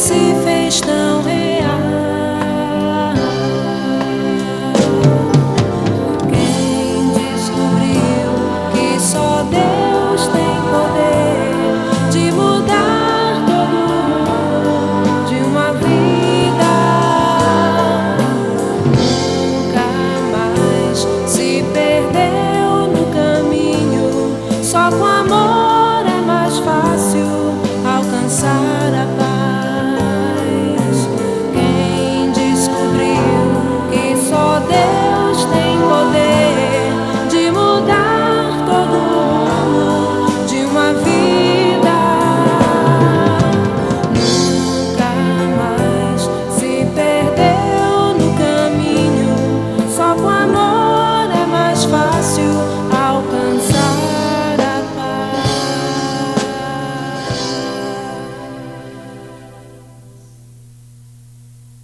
se fez tão real. Quem descobriu que só Deus tem poder de mudar todo de uma vida? Nunca mais se perdeu no caminho só com amor.